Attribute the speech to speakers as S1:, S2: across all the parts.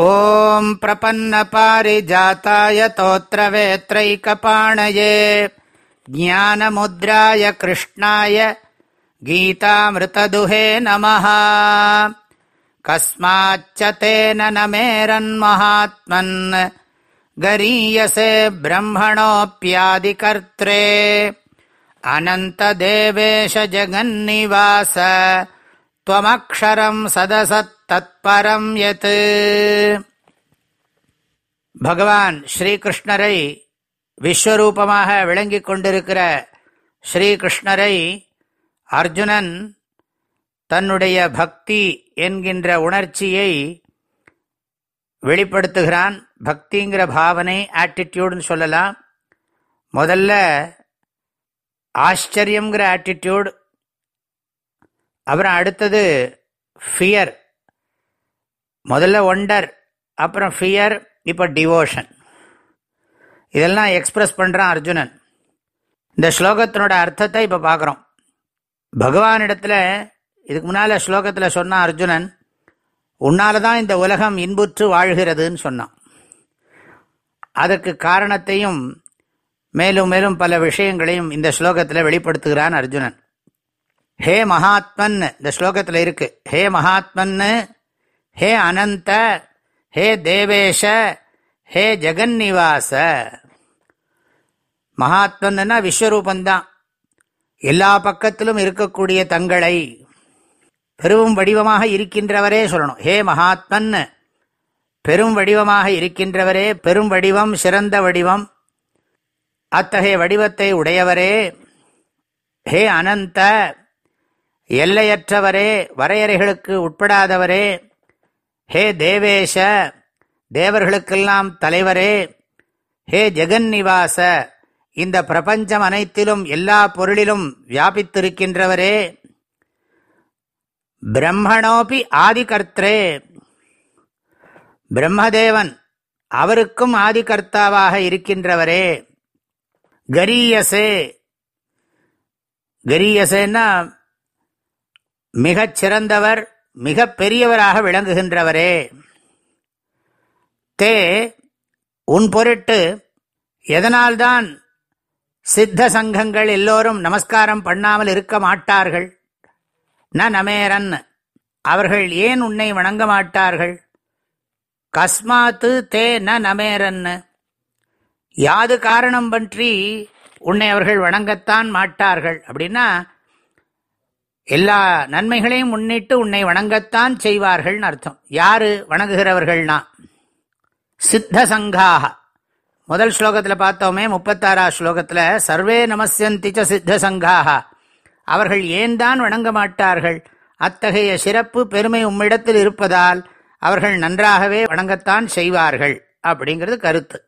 S1: ॐ प्रपन्नपारिजाताय तोत्रवेत्रैकपाणये ज्ञानमुद्राय कृष्णाय गीतामृतदुहे नमः कस्माच्च तेन न मेरन्महात्मन् गरीयसे ब्रह्मणोऽप्यादिकर्त्रे अनन्तदेवेश जगन्निवास त्वमक्षरम् சதசத்தத்பரம் யத் பகவான் ஸ்ரீகிருஷ்ணரை விஸ்வரூபமாக விளங்கிக் கொண்டிருக்கிற ஸ்ரீகிருஷ்ணரை அர்ஜுனன் தன்னுடைய பக்தி என்கின்ற உணர்ச்சியை வெளிப்படுத்துகிறான் பக்திங்கிற பாவனை ஆட்டிடியூடுன்னு சொல்லலாம் முதல்ல ஆச்சரியங்கிற ஆட்டிடியூட் அப்புறம் அடுத்தது ஃபியர் முதல்ல ஒண்டர் அப்புறம் ஃபியர் இப்போ டிவோஷன் இதெல்லாம் எக்ஸ்பிரஸ் பண்ணுறான் அர்ஜுனன். இந்த ஸ்லோகத்தினோட அர்த்தத்தை இப்போ பார்க்குறோம். பகவானிடத்தில் இதுக்கு முன்னால் ஸ்லோகத்தில் சொன்னான் அர்ஜுனன் உன்னால தான் இந்த உலகம் இன்புற்று வாழ்கிறதுன்னு சொன்னான். அதற்கு காரணத்தையும் மேலும் மேலும் பல விஷயங்களையும் இந்த ஸ்லோகத்தில் வெளிப்படுத்துகிறான் அர்ஜுனன். ஹே மகாத்மன் இந்த ஸ்லோகத்தில் இருக்கு. ஹே மகாத்மன் ஹே அனந்த ஹே தேவேஷ ஹே ஜெகன்னிவாச. மகாத்மன்னா விஸ்வரூபந்தான். எல்லா பக்கத்திலும் இருக்கக்கூடிய தங்களை பெரும் வடிவமாக இருக்கின்றவரே சொல்லணும். ஹே மகாத்மன் பெரும் வடிவமாக இருக்கின்றவரே பெரும் வடிவம் சிறந்த வடிவம் அத்தகைய வடிவத்தை உடையவரே. ஹே அனந்த எல்லையற்றவரே வரையறைகளுக்கு உட்படாதவரே ஹே தேவேஷ தேவர்களுக்கெல்லாம் தலைவரே ஹே ஜெகன்னிவாச இந்த பிரபஞ்சம் அனைத்திலும் எல்லா பொருளிலும் வியாபித்திருக்கின்றவரே பிரம்மணோபி ஆதிகர்த்தே பிரம்மதேவன் அவருக்கும் ஆதிகர்த்தாவாக இருக்கின்றவரே. கரியசே கரியசேன்னா மிகச் சிறந்தவர் மிக பெரியவராக விளங்குகின்றவரே. தே உன் பொருட்டு எதனால்தான் சித்த சங்கங்கள் எல்லோரும் நமஸ்காரம் பண்ணாமல் இருக்க மாட்டார்கள்? ந நமேரன் அவர்கள் ஏன் உன்னை வணங்க மாட்டார்கள்? கஸ்மாத்து தே ந நமேரன். யாது காரணம் பற்றி உன்னை அவர்கள் வணங்கத்தான் மாட்டார்கள். அப்படின்னா எல்லா நன்மைகளையும் முன்னிட்டு உன்னை வணங்கத்தான் செய்வார்கள்னு அர்த்தம். யாரு வணங்குகிறவர்கள்னா? சித்த சங்காக முதல் ஸ்லோகத்தில் பார்த்தோமே முப்பத்தாறா ஸ்லோகத்தில் சர்வே நமசியந்திச்ச சித்த சங்காக அவர்கள் ஏன் தான் வணங்க மாட்டார்கள்? அத்தகைய சிறப்பு பெருமை உம்மிடத்தில் இருப்பதால் அவர்கள் நன்றாகவே வணங்கத்தான் செய்வார்கள் அப்படிங்கிறது கருத்து.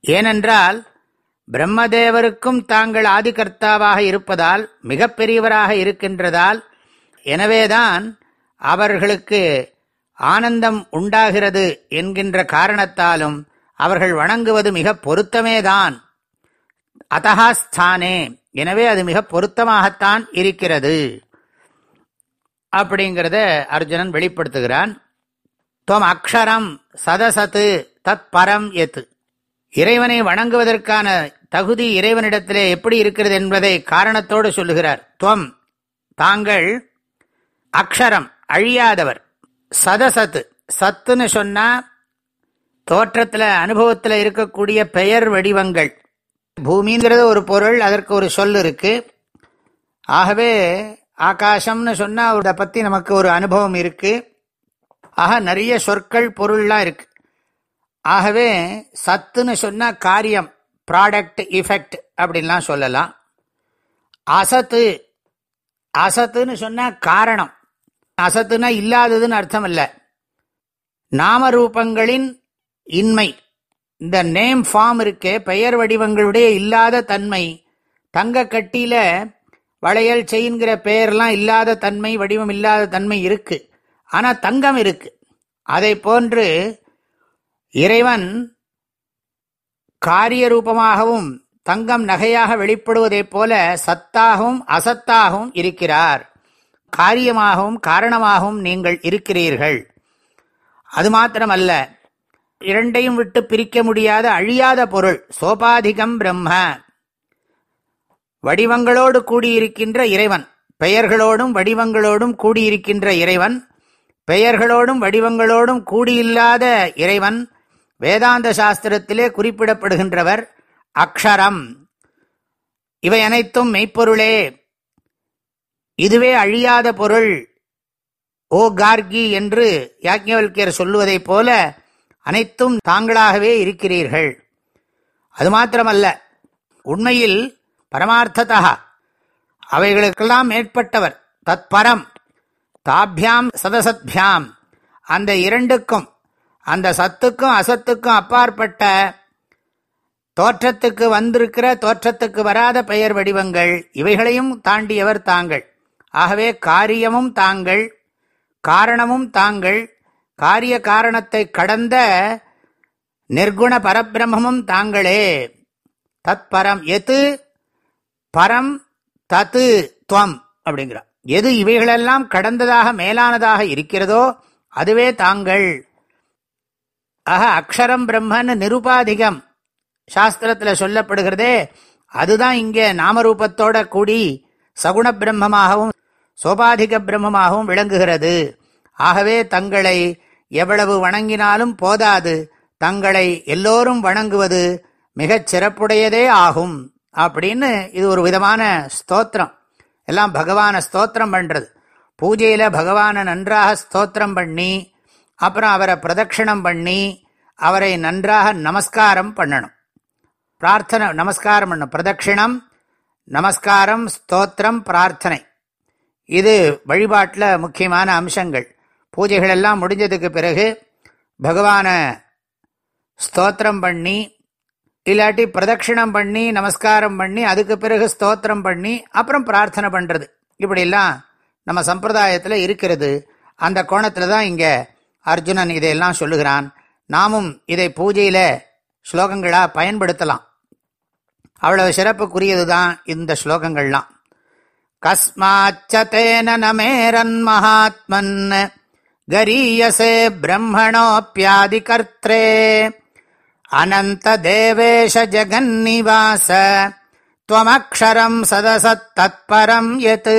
S1: ஏனென்றால் பிரம்மதேவருக்கும் தாங்கள் ஆதிகர்த்தாவாக இருப்பதால் மிக பெரியவராக இருக்கின்றதால் எனவேதான் அவர்களுக்கு ஆனந்தம் உண்டாகிறது என்கின்ற காரணத்தாலும் அவர்கள் வணங்குவது மிக பொருத்தமேதான். அத்தகாஸ்தானே எனவே அது மிக பொருத்தமாகத்தான் இருக்கிறது. அப்படிங்கிறத அர்ஜுனன் வெளிப்படுத்துகிறான். துவம் அக்ஷரம் சதசத்து தத் பரம் எத்து இறைவனை வணங்குவதற்கான தகுதி இறைவனிடத்திலே எப்படி இருக்கிறது என்பதை காரணத்தோடு சொல்லுகிறார். துவம். தாங்கள் அக்ஷரம் அழியாதவர். சதசத்து. சத்துன்னு சொன்னால் தோற்றத்தில் அனுபவத்தில் இருக்கக்கூடிய பெயர் வடிவங்கள். பூமிங்கிறது ஒரு பொருள் அதற்கு ஒரு சொல் இருக்குது ஆகவே ஆகாசம்னு சொன்னால் அதை பற்றி நமக்கு ஒரு அனுபவம் இருக்குது ஆக நிறைய சொற்கள் பொருள்லாம் இருக்குது ஆகவே சத்துன்னு சொன்னால் காரியம் ப்ராடக்ட் இஃபெக்ட் அப்படின்லாம் சொல்லலாம். அசத்து அசத்துன்னு சொன்னால் காரணம். அசத்துனா இல்லாததுன்னு அர்த்தம் இல்லை. நாமரூபங்களின் இன்மை இந்த நேம் ஃபார்ம் இருக்கே பெயர் வடிவங்களுடைய இல்லாத தன்மை தங்க கட்டியில் வளையல் செயின்கிற பெயர்லாம் இல்லாத தன்மை வடிவம் இல்லாத தன்மை இருக்குது ஆனால் தங்கம் இருக்குது அதை போன்று இறைவன் காரிய ரூபமாகவும் தங்கம் நகையாக வெளிப்படுவதைப் போல சத்தாகவும் அசத்தாகவும் இருக்கிறார். காரியமாகவும் காரணமாகவும் நீங்கள் இருக்கிறீர்கள். அது மாத்திரமல்ல இரண்டையும் விட்டு பிரிக்க முடியாத அழியாத பொருள் சோபாதிகம் பிரம்ம. வடிவங்களோடு கூடியிருக்கின்ற இறைவன் பெயர்களோடும் வடிவங்களோடும் கூடியிருக்கின்ற இறைவன் பெயர்களோடும் வடிவங்களோடும் கூடியில்லாத இறைவன் வேதாந்த சாஸ்திரத்திலே குறிப்பிடப்படுகின்றவர் அக்ஷரம். இவை அனைத்தும் மெய்ப்பொருளே. இதுவே அழியாத பொருள். ஓ கார்கி என்று யாக்ஞவல்யர் சொல்லுவதைப் போல அனைத்தும் தாங்களாகவே இருக்கிறீர்கள். அது மாத்திரமல்ல உண்மையில் பரமார்த்ததா. அவைகளுக்கெல்லாம் மேற்பட்டவர் தத்பரம் தாபியாம் சதசத்பியாம் அந்த இரண்டுக்கும் அந்த சத்துக்கும் அசத்துக்கும் அப்பாற்பட்ட தோற்றத்துக்கு வந்திருக்கிற தோற்றத்துக்கு வராத பெயர் வடிவங்கள் இவைகளையும் தாண்டியவர் தாங்கள். ஆகவே காரியமும் தாங்கள் காரணமும் தாங்கள் காரிய காரணத்தை கடந்த நிர்குண பரபிரம்மமும் தாங்களே. தத் பரம் எது? பரம் தத்து துவம் அப்படிங்கிறார். எது இவைகளெல்லாம் கடந்ததாக மேலானதாக இருக்கிறதோ அதுவே தாங்கள். ஆக அக்ஷரம் பிரம்மன்னு நிருபாதிகம். சாஸ்திரத்தில் சொல்லப்படுகிறதே அதுதான் இங்கே நாமரூபத்தோட கூடி சகுண பிரம்மமாகவும் சோபாதிக பிரம்மமாகவும் விளங்குகிறது. ஆகவே தங்களை எவ்வளவு வணங்கினாலும் போதாது. தங்களை எல்லோரும் வணங்குவது மிகச் சிறப்புடையதே ஆகும். அப்படின்னு இது ஒரு விதமான ஸ்தோத்திரம். எல்லாம் பகவான ஸ்தோத்திரம் பண்ணுறது பூஜையில் பகவானை நன்றாக ஸ்தோத்திரம் பண்ணி அப்புறம் அவரை பிரதட்சிணம் பண்ணி அவரை நன்றாக நமஸ்காரம் பண்ணணும். பிரார்த்தனை நமஸ்காரம் பண்ணணும். பிரதட்சிணம் நமஸ்காரம் ஸ்தோத்திரம் பிரார்த்தனை. இது வழிபாட்டில் முக்கியமான அம்சங்கள். பூஜைகள் எல்லாம் முடிஞ்சதுக்கு பிறகு பகவானை ஸ்தோத்திரம் பண்ணி இல்லாட்டி பிரதட்சிணம் பண்ணி நமஸ்காரம் பண்ணி அதுக்கு பிறகு ஸ்தோத்திரம் பண்ணி அப்புறம் பிரார்த்தனை பண்ணுறது இப்படிலாம் நம்ம சம்பிரதாயத்தில் இருக்கிறது. அந்த கோணத்தில் தான் இங்கே அர்ஜுனன் இதையெல்லாம் சொல்லுகிறான். நாமும் இதை பூஜையில் ஸ்லோகங்களாக பயன்படுத்தலாம். அவ்வளவு சிறப்புக்குரியது தான் இந்த ஸ்லோகங்கள்லாம். கஸ்மாச்சதேன நமேரன் மகாத்மன் கரீயசே பிரம்மணோப்பியாதி கர்த்தே அனந்த தேவேஷ ஜெகன்னிவாச துவமக்ஷரம் சதசத் தத்பரம் எது.